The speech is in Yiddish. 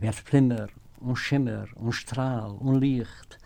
wird Flimmer und Schimmer und Strahl und Licht